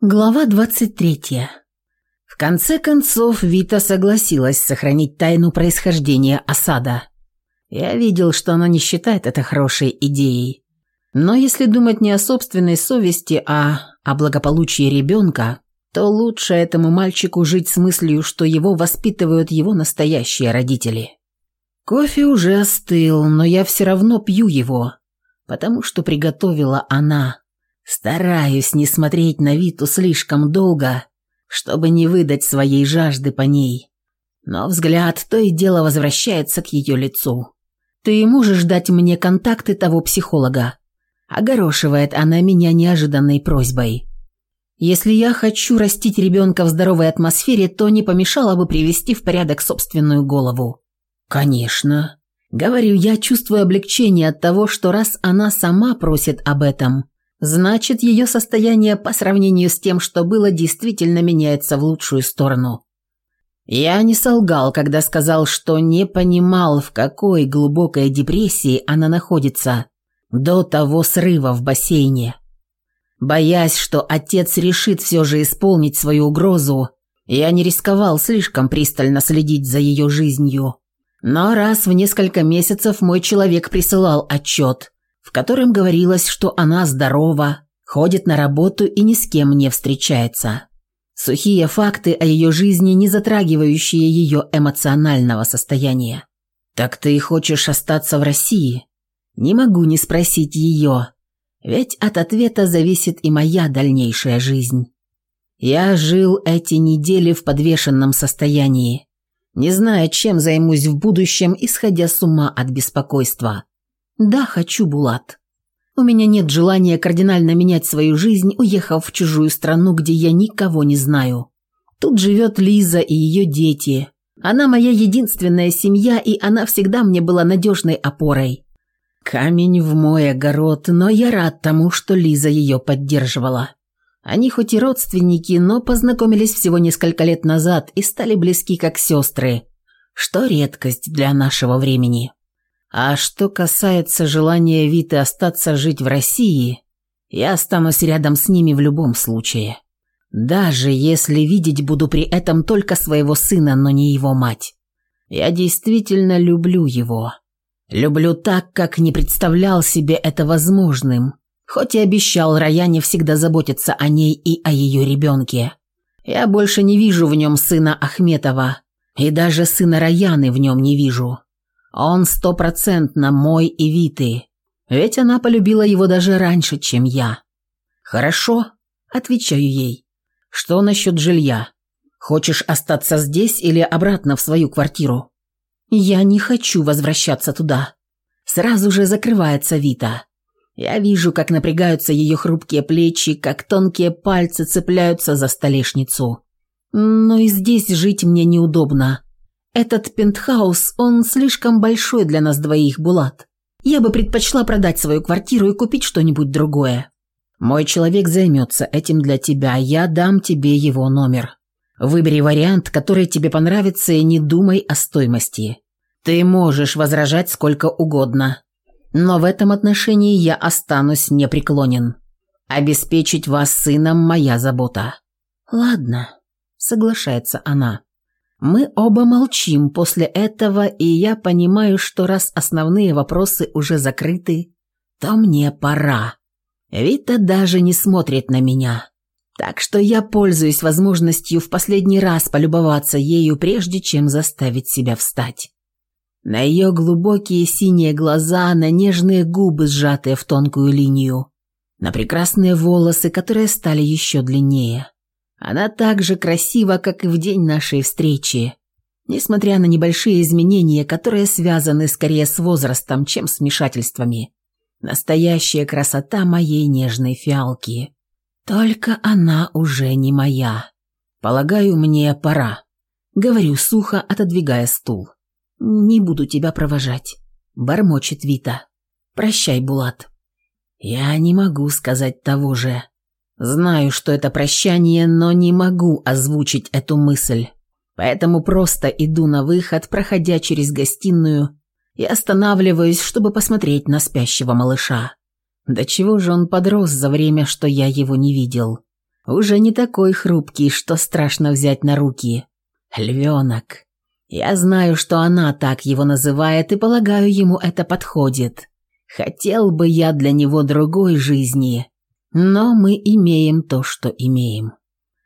Глава 23. В конце концов, Вита согласилась сохранить тайну происхождения осада. Я видел, что она не считает это хорошей идеей. Но если думать не о собственной совести, а о благополучии ребенка, то лучше этому мальчику жить с мыслью, что его воспитывают его настоящие родители. Кофе уже остыл, но я все равно пью его, потому что приготовила она. Стараюсь не смотреть на Виту слишком долго, чтобы не выдать своей жажды по ней. Но взгляд то и дело возвращается к ее лицу. «Ты можешь дать мне контакты того психолога?» Огорошивает она меня неожиданной просьбой. «Если я хочу растить ребенка в здоровой атмосфере, то не помешало бы привести в порядок собственную голову». «Конечно». Говорю я, чувствую облегчение от того, что раз она сама просит об этом, Значит, ее состояние по сравнению с тем, что было, действительно меняется в лучшую сторону. Я не солгал, когда сказал, что не понимал, в какой глубокой депрессии она находится до того срыва в бассейне. Боясь, что отец решит все же исполнить свою угрозу, я не рисковал слишком пристально следить за ее жизнью. Но раз в несколько месяцев мой человек присылал отчет – в котором говорилось, что она здорова, ходит на работу и ни с кем не встречается. Сухие факты о ее жизни, не затрагивающие ее эмоционального состояния. «Так ты хочешь остаться в России?» Не могу не спросить ее, ведь от ответа зависит и моя дальнейшая жизнь. Я жил эти недели в подвешенном состоянии, не зная, чем займусь в будущем, исходя с ума от беспокойства. Да, хочу, Булат. У меня нет желания кардинально менять свою жизнь, уехав в чужую страну, где я никого не знаю. Тут живет Лиза и ее дети. Она моя единственная семья, и она всегда мне была надежной опорой. Камень в мой огород, но я рад тому, что Лиза ее поддерживала. Они хоть и родственники, но познакомились всего несколько лет назад и стали близки как сестры, что редкость для нашего времени. А что касается желания Виты остаться жить в России, я останусь рядом с ними в любом случае. Даже если видеть буду при этом только своего сына, но не его мать. Я действительно люблю его. Люблю так, как не представлял себе это возможным, хоть и обещал Раяне всегда заботиться о ней и о ее ребенке. Я больше не вижу в нем сына Ахметова, и даже сына Раяны в нем не вижу. Он стопроцентно мой и Виты, ведь она полюбила его даже раньше, чем я. Хорошо, отвечаю ей. Что насчет жилья? Хочешь остаться здесь или обратно в свою квартиру? Я не хочу возвращаться туда. Сразу же закрывается Вита. Я вижу, как напрягаются ее хрупкие плечи, как тонкие пальцы цепляются за столешницу. Но и здесь жить мне неудобно. Этот пентхаус, он слишком большой для нас двоих, Булат. Я бы предпочла продать свою квартиру и купить что-нибудь другое. Мой человек займется этим для тебя, я дам тебе его номер. Выбери вариант, который тебе понравится, и не думай о стоимости. Ты можешь возражать сколько угодно. Но в этом отношении я останусь непреклонен. Обеспечить вас сыном моя забота. Ладно, соглашается она. Мы оба молчим после этого, и я понимаю, что раз основные вопросы уже закрыты, то мне пора. Вита даже не смотрит на меня. Так что я пользуюсь возможностью в последний раз полюбоваться ею, прежде чем заставить себя встать. На ее глубокие синие глаза, на нежные губы, сжатые в тонкую линию, на прекрасные волосы, которые стали еще длиннее. Она так же красива, как и в день нашей встречи, несмотря на небольшие изменения, которые связаны скорее с возрастом, чем с вмешательствами. Настоящая красота моей нежной фиалки. Только она уже не моя. Полагаю, мне пора. Говорю сухо, отодвигая стул. «Не буду тебя провожать», — бормочет Вита. «Прощай, Булат». Я не могу сказать того же. Знаю, что это прощание, но не могу озвучить эту мысль. Поэтому просто иду на выход, проходя через гостиную, и останавливаюсь, чтобы посмотреть на спящего малыша. До чего же он подрос за время, что я его не видел. Уже не такой хрупкий, что страшно взять на руки. Львенок. Я знаю, что она так его называет, и полагаю, ему это подходит. Хотел бы я для него другой жизни, но мы имеем то, что имеем.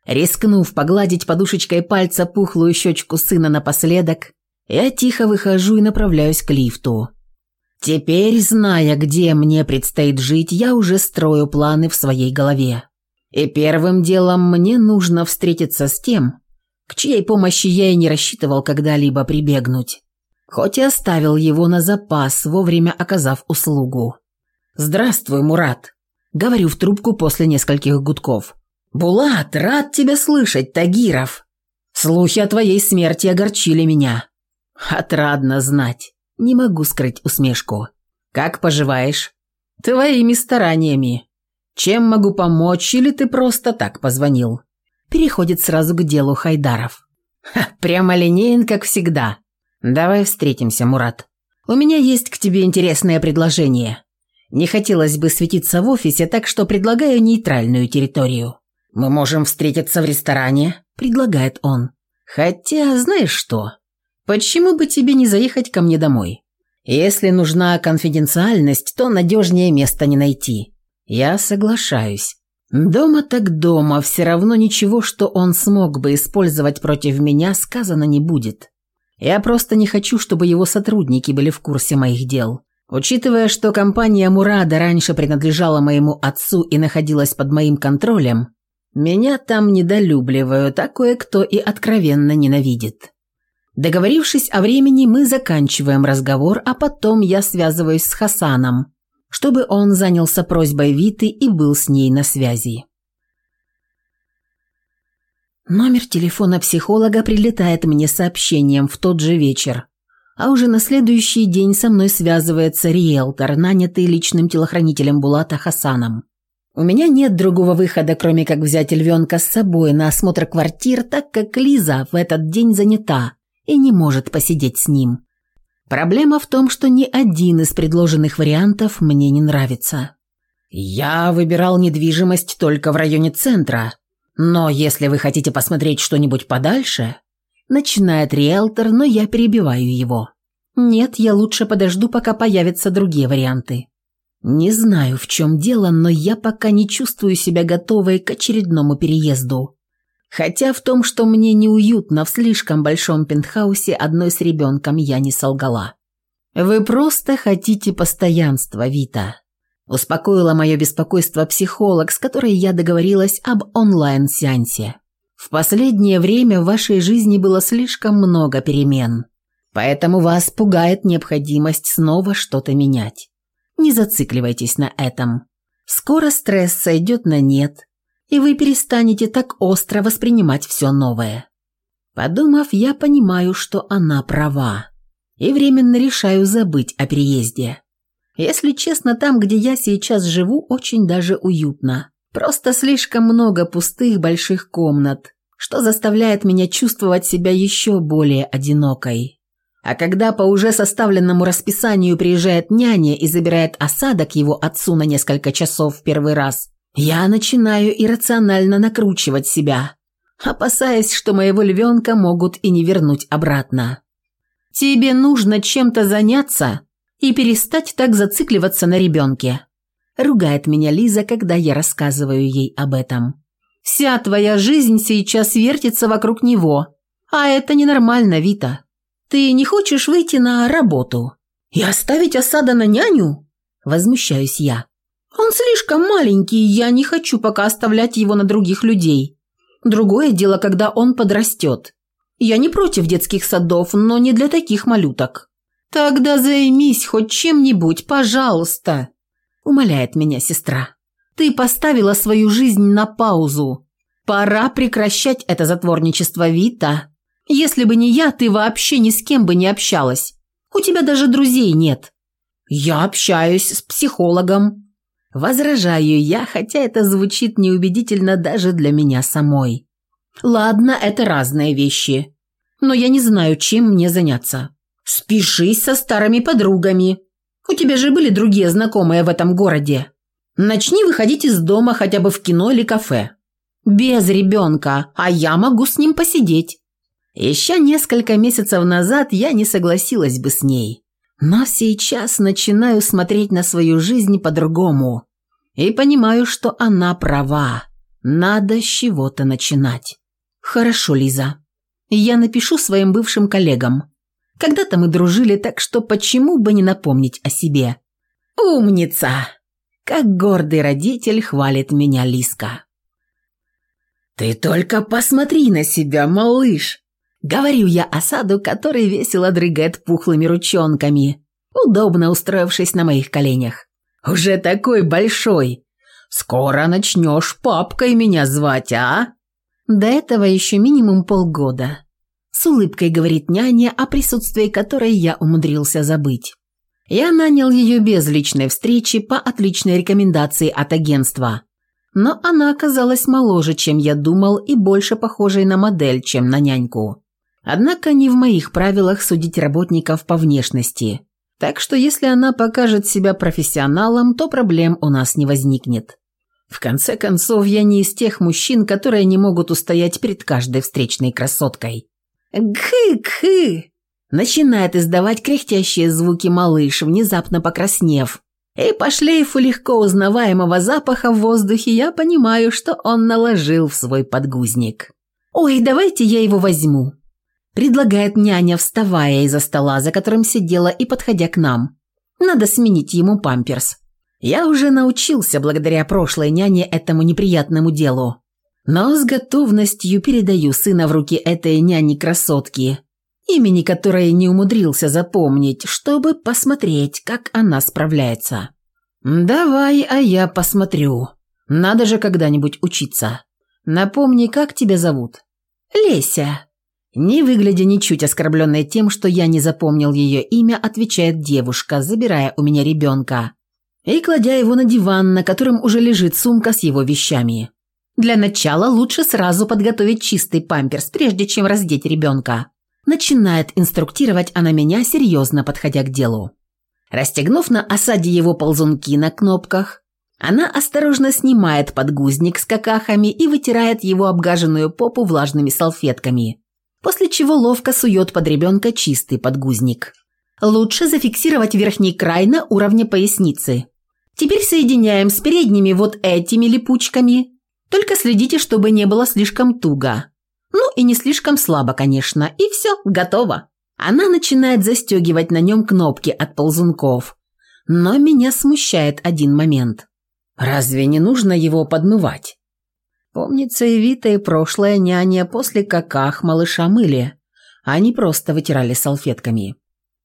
Рискнув погладить подушечкой пальца пухлую щечку сына напоследок, я тихо выхожу и направляюсь к лифту. Теперь, зная, где мне предстоит жить, я уже строю планы в своей голове. И первым делом мне нужно встретиться с тем, к чьей помощи я и не рассчитывал когда-либо прибегнуть. Хоть и оставил его на запас, вовремя оказав услугу. «Здравствуй, Мурат», — говорю в трубку после нескольких гудков. «Булат, рад тебя слышать, Тагиров. Слухи о твоей смерти огорчили меня. Отрадно знать. Не могу скрыть усмешку. Как поживаешь? Твоими стараниями. Чем могу помочь или ты просто так позвонил? Переходит сразу к делу Хайдаров. Ха, прямо линейен, как всегда. Давай встретимся, Мурат. У меня есть к тебе интересное предложение. Не хотелось бы светиться в офисе, так что предлагаю нейтральную территорию. Мы можем встретиться в ресторане, предлагает он. Хотя, знаешь что? Почему бы тебе не заехать ко мне домой? Если нужна конфиденциальность, то надежнее места не найти. Я соглашаюсь. Дома так дома, все равно ничего, что он смог бы использовать против меня, сказано не будет. Я просто не хочу, чтобы его сотрудники были в курсе моих дел. Учитывая, что компания Мурада раньше принадлежала моему отцу и находилась под моим контролем, меня там недолюбливают, а кое-кто и откровенно ненавидит. Договорившись о времени, мы заканчиваем разговор, а потом я связываюсь с Хасаном, чтобы он занялся просьбой Виты и был с ней на связи. Номер телефона психолога прилетает мне сообщением в тот же вечер, а уже на следующий день со мной связывается риэлтор, нанятый личным телохранителем Булата Хасаном. У меня нет другого выхода, кроме как взять львенка с собой на осмотр квартир, так как Лиза в этот день занята – и не может посидеть с ним. Проблема в том, что ни один из предложенных вариантов мне не нравится. Я выбирал недвижимость только в районе центра, но если вы хотите посмотреть что-нибудь подальше, начинает риэлтор, но я перебиваю его. Нет, я лучше подожду, пока появятся другие варианты. Не знаю, в чем дело, но я пока не чувствую себя готовой к очередному переезду. Хотя в том, что мне неуютно в слишком большом пентхаусе одной с ребенком, я не солгала. «Вы просто хотите постоянства, Вита», – успокоила мое беспокойство психолог, с которой я договорилась об онлайн-сеансе. «В последнее время в вашей жизни было слишком много перемен, поэтому вас пугает необходимость снова что-то менять. Не зацикливайтесь на этом. Скоро стресс сойдет на нет, и вы перестанете так остро воспринимать все новое. Подумав, я понимаю, что она права, и временно решаю забыть о переезде. Если честно, там, где я сейчас живу, очень даже уютно. Просто слишком много пустых больших комнат, что заставляет меня чувствовать себя еще более одинокой. А когда по уже составленному расписанию приезжает няня и забирает осадок его отцу на несколько часов в первый раз, я начинаю иррационально накручивать себя, опасаясь, что моего львенка могут и не вернуть обратно. Тебе нужно чем-то заняться и перестать так зацикливаться на ребенке. Ругает меня Лиза, когда я рассказываю ей об этом. Вся твоя жизнь сейчас вертится вокруг него, а это ненормально, Вита. Ты не хочешь выйти на работу и оставить осада на няню? Возмущаюсь я. Он слишком маленький, я не хочу пока оставлять его на других людей. Другое дело, когда он подрастет. Я не против детских садов, но не для таких малюток. Тогда займись хоть чем-нибудь, пожалуйста, умоляет меня сестра. Ты поставила свою жизнь на паузу. Пора прекращать это затворничество, Вита. Если бы не я, ты вообще ни с кем бы не общалась. У тебя даже друзей нет. Я общаюсь с психологом. Возражаю я, хотя это звучит неубедительно даже для меня самой. Ладно, это разные вещи. Но я не знаю, чем мне заняться. Спешись со старыми подругами. У тебя же были другие знакомые в этом городе. Начни выходить из дома хотя бы в кино или кафе. Без ребенка, а я могу с ним посидеть. Еще несколько месяцев назад я не согласилась бы с ней. Но сейчас начинаю смотреть на свою жизнь по-другому. И понимаю, что она права. Надо с чего-то начинать. Хорошо, Лиза. Я напишу своим бывшим коллегам. Когда-то мы дружили, так что почему бы не напомнить о себе? Умница! Как гордый родитель хвалит меня Лиска. «Ты только посмотри на себя, малыш!» Говорю я осаду, который весело дрыгает пухлыми ручонками, удобно устроившись на моих коленях. «Уже такой большой! Скоро начнешь папкой меня звать, а?» До этого еще минимум полгода. С улыбкой говорит няня, о присутствии которой я умудрился забыть. Я нанял ее без личной встречи по отличной рекомендации от агентства. Но она оказалась моложе, чем я думал, и больше похожей на модель, чем на няньку. Однако не в моих правилах судить работников по внешности. Так что если она покажет себя профессионалом, то проблем у нас не возникнет. В конце концов, я не из тех мужчин, которые не могут устоять перед каждой встречной красоткой. «Гхы-гхы!» Начинает издавать кряхтящие звуки малыш, внезапно покраснев. И по шлейфу легко узнаваемого запаха в воздухе я понимаю, что он наложил в свой подгузник. «Ой, давайте я его возьму», предлагает няня, вставая из-за стола, за которым сидела и подходя к нам. Надо сменить ему памперс. Я уже научился благодаря прошлой няне этому неприятному делу. Но с готовностью передаю сына в руки этой няни-красотки, имени которой не умудрился запомнить, чтобы посмотреть, как она справляется. «Давай, а я посмотрю. Надо же когда-нибудь учиться. Напомни, как тебя зовут?» «Леся», не выглядя ничуть оскорбленной тем, что я не запомнил ее имя, отвечает девушка, забирая у меня ребенка и кладя его на диван, на котором уже лежит сумка с его вещами. Для начала лучше сразу подготовить чистый памперс, прежде чем раздеть ребенка. Начинает инструктировать она меня, серьезно подходя к делу. Расстегнув на осаде его ползунки на кнопках, она осторожно снимает подгузник с какахами и вытирает его обгаженную попу влажными салфетками после чего ловко сует под ребенка чистый подгузник. Лучше зафиксировать верхний край на уровне поясницы. Теперь соединяем с передними вот этими липучками. Только следите, чтобы не было слишком туго. Ну и не слишком слабо, конечно. И все, готово. Она начинает застегивать на нем кнопки от ползунков. Но меня смущает один момент. Разве не нужно его подмывать? Помнится, и Вита, и прошлая няня после каках малыша мыли, не просто вытирали салфетками.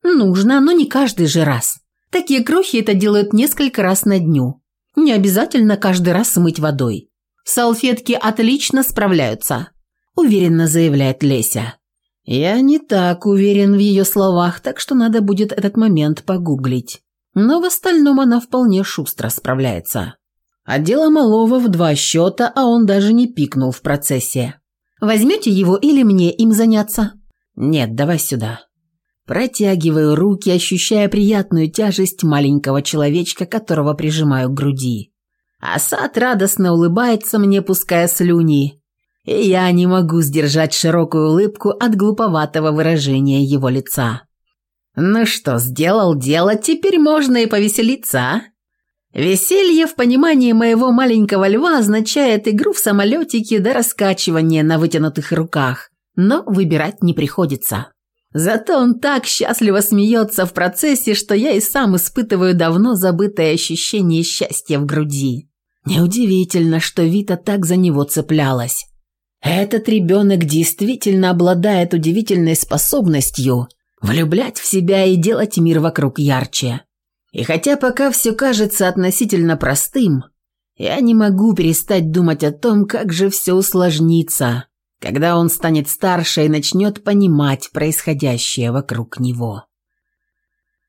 Нужно, но не каждый же раз. Такие крохи это делают несколько раз на дню. Не обязательно каждый раз мыть водой. Салфетки отлично справляются, уверенно заявляет Леся. Я не так уверен в ее словах, так что надо будет этот момент погуглить. Но в остальном она вполне шустро справляется. А дело малого в два счета, а он даже не пикнул в процессе. Возьмете его или мне им заняться? Нет, давай сюда. Протягиваю руки, ощущая приятную тяжесть маленького человечка, которого прижимаю к груди. Асад радостно улыбается мне, пуская слюни. И я не могу сдержать широкую улыбку от глуповатого выражения его лица. «Ну что, сделал дело, теперь можно и повеселиться, а?» Веселье в понимании моего маленького льва означает игру в самолетике до раскачивания на вытянутых руках, но выбирать не приходится. Зато он так счастливо смеется в процессе, что я и сам испытываю давно забытое ощущение счастья в груди. Неудивительно, что Вита так за него цеплялась. Этот ребенок действительно обладает удивительной способностью влюблять в себя и делать мир вокруг ярче. И хотя пока все кажется относительно простым, я не могу перестать думать о том, как же все усложнится, когда он станет старше и начнет понимать происходящее вокруг него.